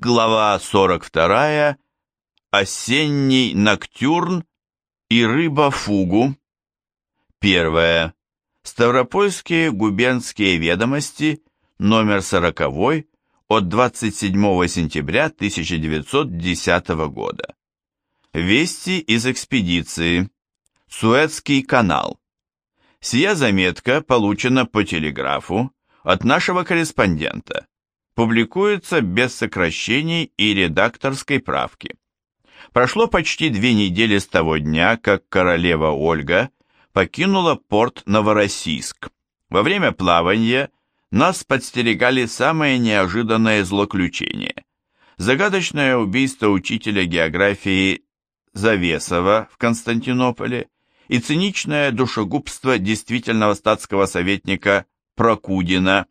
Глава 42. Осенний ноктюрн и рыба-фугу. Первое. Ставропольские губернские ведомости, номер 40, от 27 сентября 1910 года. Вести из экспедиции. Суэцкий канал. Сия заметка получена по телеграфу от нашего корреспондента публикуется без сокращений и редакторской правки. Прошло почти две недели с того дня, как королева Ольга покинула порт Новороссийск. Во время плавания нас подстерегали самые неожиданные злоключения. Загадочное убийство учителя географии Завесова в Константинополе и циничное душегубство действительного статского советника Прокудина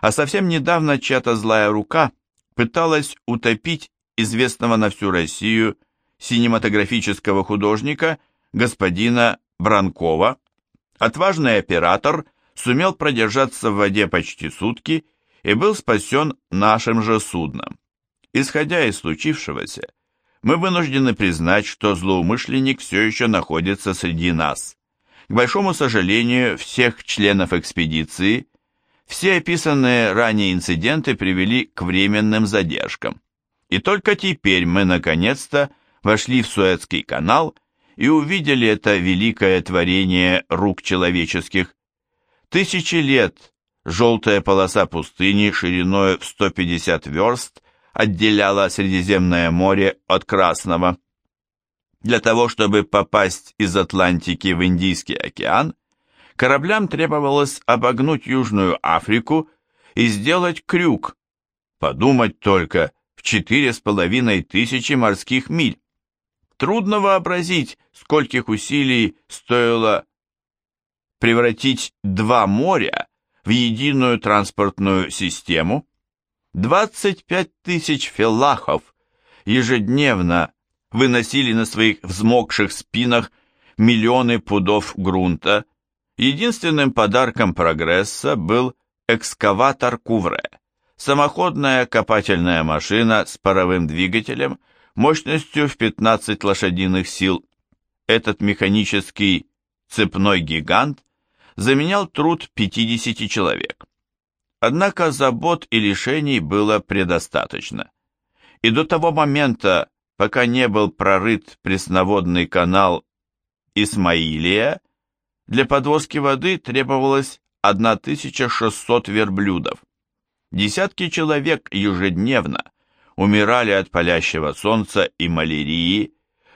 а совсем недавно чья-то злая рука пыталась утопить известного на всю Россию синематографического художника господина Бранкова. Отважный оператор сумел продержаться в воде почти сутки и был спасен нашим же судном. Исходя из случившегося, мы вынуждены признать, что злоумышленник все еще находится среди нас. К большому сожалению, всех членов экспедиции все описанные ранее инциденты привели к временным задержкам. И только теперь мы наконец-то вошли в Суэцкий канал и увидели это великое творение рук человеческих. Тысячи лет желтая полоса пустыни шириной в 150 верст отделяла Средиземное море от Красного. Для того, чтобы попасть из Атлантики в Индийский океан, кораблям требовалось обогнуть Южную Африку и сделать крюк. Подумать только, в четыре с половиной тысячи морских миль. Трудно вообразить, скольких усилий стоило превратить два моря в единую транспортную систему. 25 тысяч феллахов ежедневно выносили на своих взмокших спинах миллионы пудов грунта, Единственным подарком прогресса был экскаватор Кувре, самоходная копательная машина с паровым двигателем мощностью в 15 лошадиных сил. Этот механический цепной гигант заменял труд 50 человек. Однако забот и лишений было предостаточно. И до того момента, пока не был прорыт пресноводный канал Исмаилия, для подвозки воды требовалось 1600 верблюдов. Десятки человек ежедневно умирали от палящего солнца и малярии,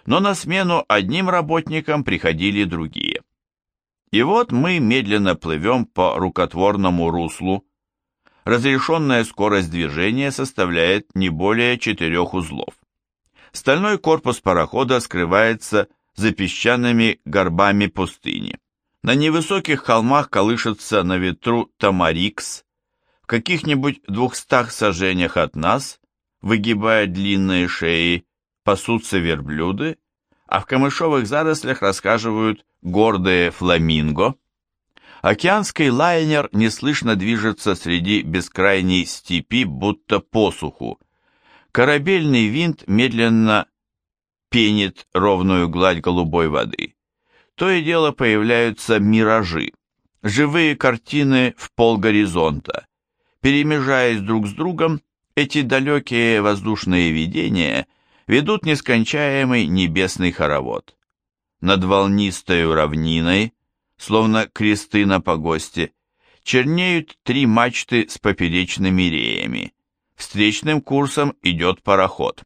но на смену одним работникам приходили другие. И вот мы медленно плывем по рукотворному руслу. Разрешенная скорость движения составляет не более четырех узлов. Стальной корпус парохода скрывается за песчаными горбами пустыни. На невысоких холмах колышется на ветру тамарикс. В каких-нибудь двухстах сажениях от нас, выгибая длинные шеи, пасутся верблюды, а в камышовых зарослях расхаживают гордые фламинго. Океанский лайнер неслышно движется среди бескрайней степи, будто посуху. Корабельный винт медленно пенит ровную гладь голубой воды то и дело появляются миражи, живые картины в полгоризонта. Перемежаясь друг с другом, эти далекие воздушные видения ведут нескончаемый небесный хоровод. Над волнистой равниной, словно кресты на погосте, чернеют три мачты с поперечными реями. Встречным курсом идет пароход.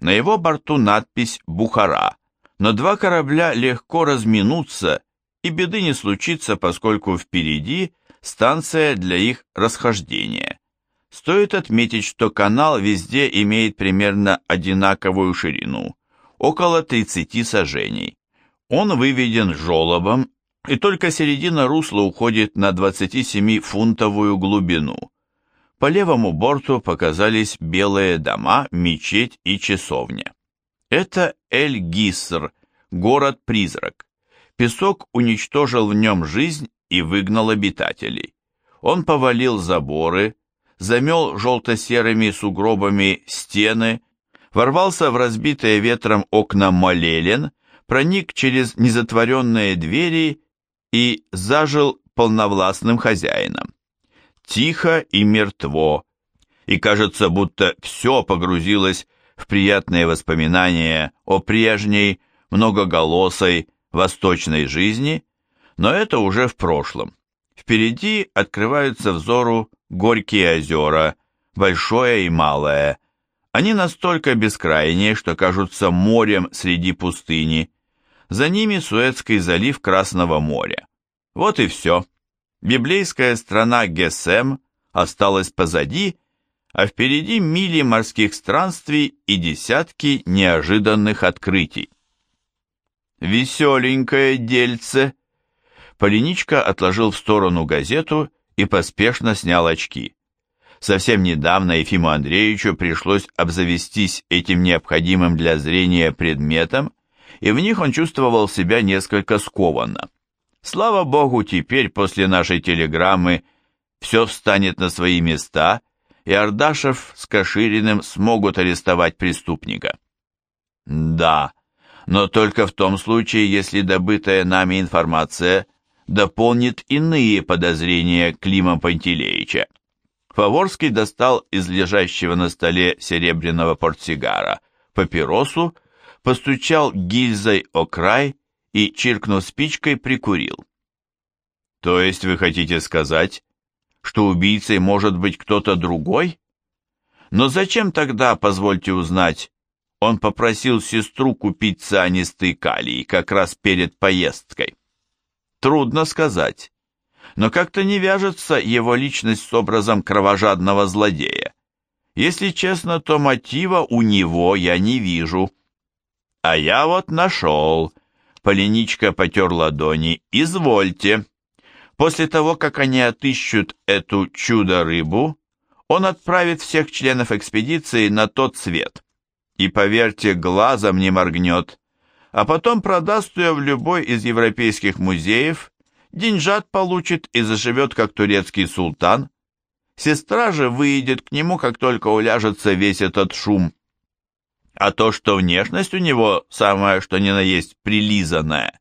На его борту надпись «Бухара», но два корабля легко разминутся, и беды не случится, поскольку впереди станция для их расхождения. Стоит отметить, что канал везде имеет примерно одинаковую ширину, около 30 сажений. Он выведен жолобом, и только середина русла уходит на 27-фунтовую глубину. По левому борту показались белые дома, мечеть и часовня. Это Эль-Гиср, город-призрак. Песок уничтожил в нем жизнь и выгнал обитателей. Он повалил заборы, замел желто-серыми сугробами стены, ворвался в разбитые ветром окна молелен, проник через незатворенные двери и зажил полновластным хозяином. Тихо и мертво, и кажется, будто все погрузилось в приятные воспоминания о прежней, многоголосой, восточной жизни, но это уже в прошлом. Впереди открываются взору горькие озера, большое и малое. Они настолько бескрайние, что кажутся морем среди пустыни. За ними Суэцкий залив Красного моря. Вот и все. Библейская страна Гесем осталась позади, а впереди мили морских странствий и десятки неожиданных открытий. «Веселенькое дельце!» Полиничка отложил в сторону газету и поспешно снял очки. Совсем недавно Ефиму Андреевичу пришлось обзавестись этим необходимым для зрения предметом, и в них он чувствовал себя несколько скованно. Слава богу, теперь, после нашей телеграммы, все встанет на свои места, и Ардашев с Кашириным смогут арестовать преступника. Да, но только в том случае, если добытая нами информация – дополнит иные подозрения Клима Пантелеича. Фаворский достал из лежащего на столе серебряного портсигара папиросу, постучал гильзой о край и, чиркнув спичкой, прикурил. «То есть вы хотите сказать, что убийцей может быть кто-то другой? Но зачем тогда, позвольте узнать, он попросил сестру купить цианистый калий как раз перед поездкой?» Трудно сказать. Но как-то не вяжется его личность с образом кровожадного злодея. Если честно, то мотива у него я не вижу. А я вот нашел. Поленичка потер ладони. Извольте. После того, как они отыщут эту чудо-рыбу, он отправит всех членов экспедиции на тот свет. И, поверьте, глазом не моргнет а потом продаст ее в любой из европейских музеев, деньжат получит и заживет, как турецкий султан. Сестра же выйдет к нему, как только уляжется весь этот шум. А то, что внешность у него самая что ни на есть прилизанная,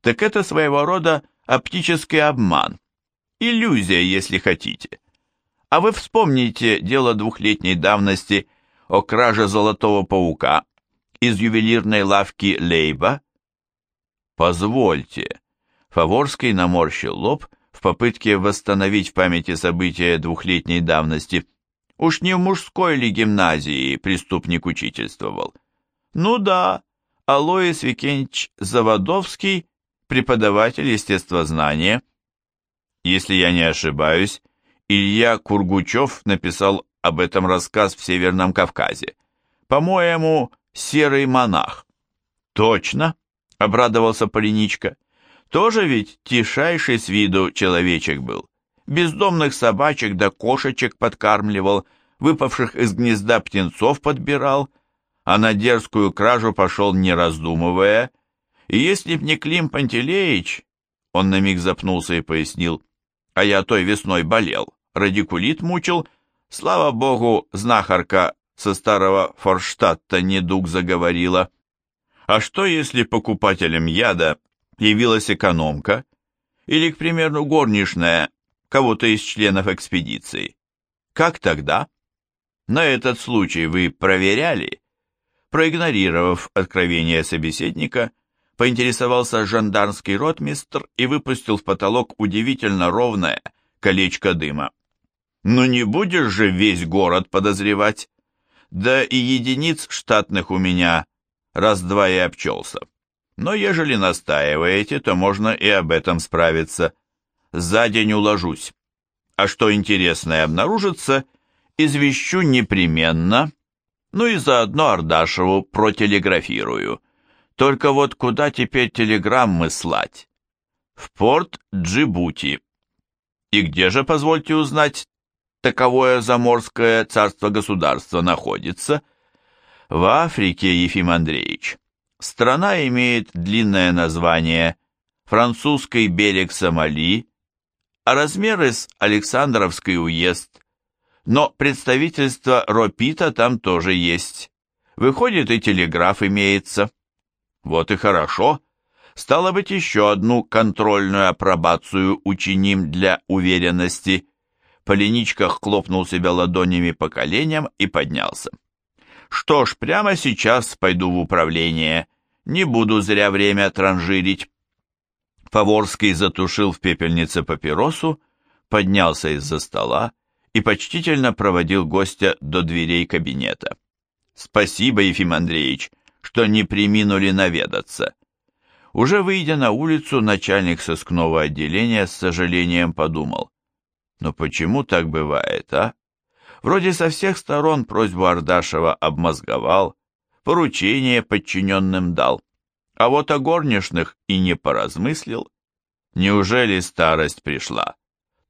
так это своего рода оптический обман. Иллюзия, если хотите. А вы вспомните дело двухлетней давности о краже золотого паука, из ювелирной лавки Лейба? Позвольте. Фаворский наморщил лоб в попытке восстановить в памяти события двухлетней давности. Уж не в мужской ли гимназии преступник учительствовал? Ну да, Алоис Викентьевич Заводовский, преподаватель естествознания. Если я не ошибаюсь, Илья Кургучев написал об этом рассказ в Северном Кавказе. По-моему, серый монах. Точно, обрадовался Полиничка. Тоже ведь тишайший с виду человечек был. Бездомных собачек да кошечек подкармливал, выпавших из гнезда птенцов подбирал, а на дерзкую кражу пошел не раздумывая. И если б не Клим Пантелеич, он на миг запнулся и пояснил, а я той весной болел, радикулит мучил, слава богу, знахарка со старого Форштадта недуг заговорила. А что, если покупателем яда явилась экономка или, к примеру, горничная кого-то из членов экспедиции? Как тогда? На этот случай вы проверяли? Проигнорировав откровение собеседника, поинтересовался жандармский ротмистр и выпустил в потолок удивительно ровное колечко дыма. «Ну не будешь же весь город подозревать?» да и единиц штатных у меня раз-два и обчелся. Но ежели настаиваете, то можно и об этом справиться. За день уложусь. А что интересное обнаружится, извещу непременно, ну и заодно Ардашеву протелеграфирую. Только вот куда теперь телеграммы слать? В порт Джибути. И где же, позвольте узнать, таковое заморское царство-государство находится? В Африке, Ефим Андреевич. Страна имеет длинное название «Французский берег Сомали», а размеры с Александровский уезд. Но представительство Ропита там тоже есть. Выходит, и телеграф имеется. Вот и хорошо. Стало быть, еще одну контрольную апробацию учиним для уверенности. Поленичка хлопнул себя ладонями по коленям и поднялся. Что ж, прямо сейчас пойду в управление. Не буду зря время транжирить. Поворский затушил в пепельнице папиросу, поднялся из-за стола и почтительно проводил гостя до дверей кабинета. «Спасибо, Ефим Андреевич, что не приминули наведаться». Уже выйдя на улицу, начальник сыскного отделения с сожалением подумал. «Но почему так бывает, а? Вроде со всех сторон просьбу Ардашева обмозговал, поручение подчиненным дал, а вот о горничных и не поразмыслил. Неужели старость пришла?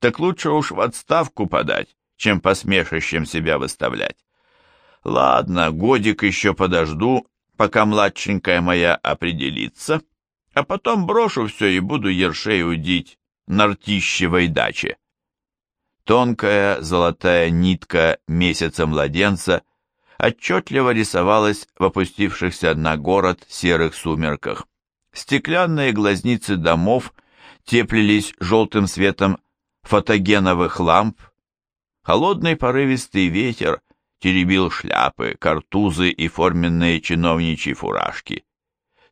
Так лучше уж в отставку подать, чем посмешищем себя выставлять. Ладно, годик еще подожду, пока младшенькая моя определится, а потом брошу все и буду ершей удить на ртищевой даче. Тонкая золотая нитка месяца младенца отчетливо рисовалась в опустившихся на город серых сумерках. Стеклянные глазницы домов теплились желтым светом фотогеновых ламп. Холодный порывистый ветер теребил шляпы, картузы и форменные чиновничьи фуражки.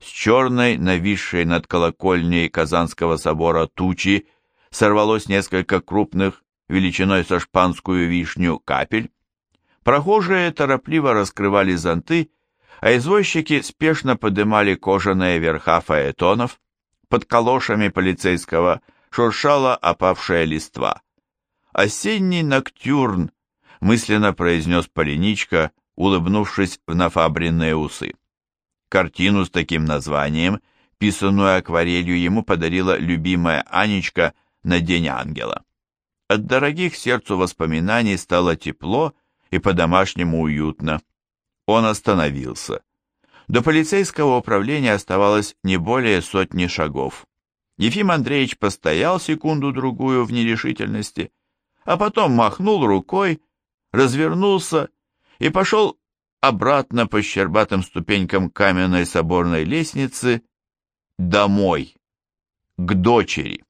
С черной, нависшей над колокольней Казанского собора тучи, сорвалось несколько крупных величиной со шпанскую вишню капель. Прохожие торопливо раскрывали зонты, а извозчики спешно подымали кожаные верха фаэтонов. Под калошами полицейского шуршала опавшая листва. «Осенний ноктюрн», — мысленно произнес Полиничка, улыбнувшись в нафабренные усы. Картину с таким названием, писанную акварелью, ему подарила любимая Анечка на День Ангела. От дорогих сердцу воспоминаний стало тепло и по-домашнему уютно. Он остановился. До полицейского управления оставалось не более сотни шагов. Ефим Андреевич постоял секунду-другую в нерешительности, а потом махнул рукой, развернулся и пошел обратно по щербатым ступенькам каменной соборной лестницы домой, к дочери.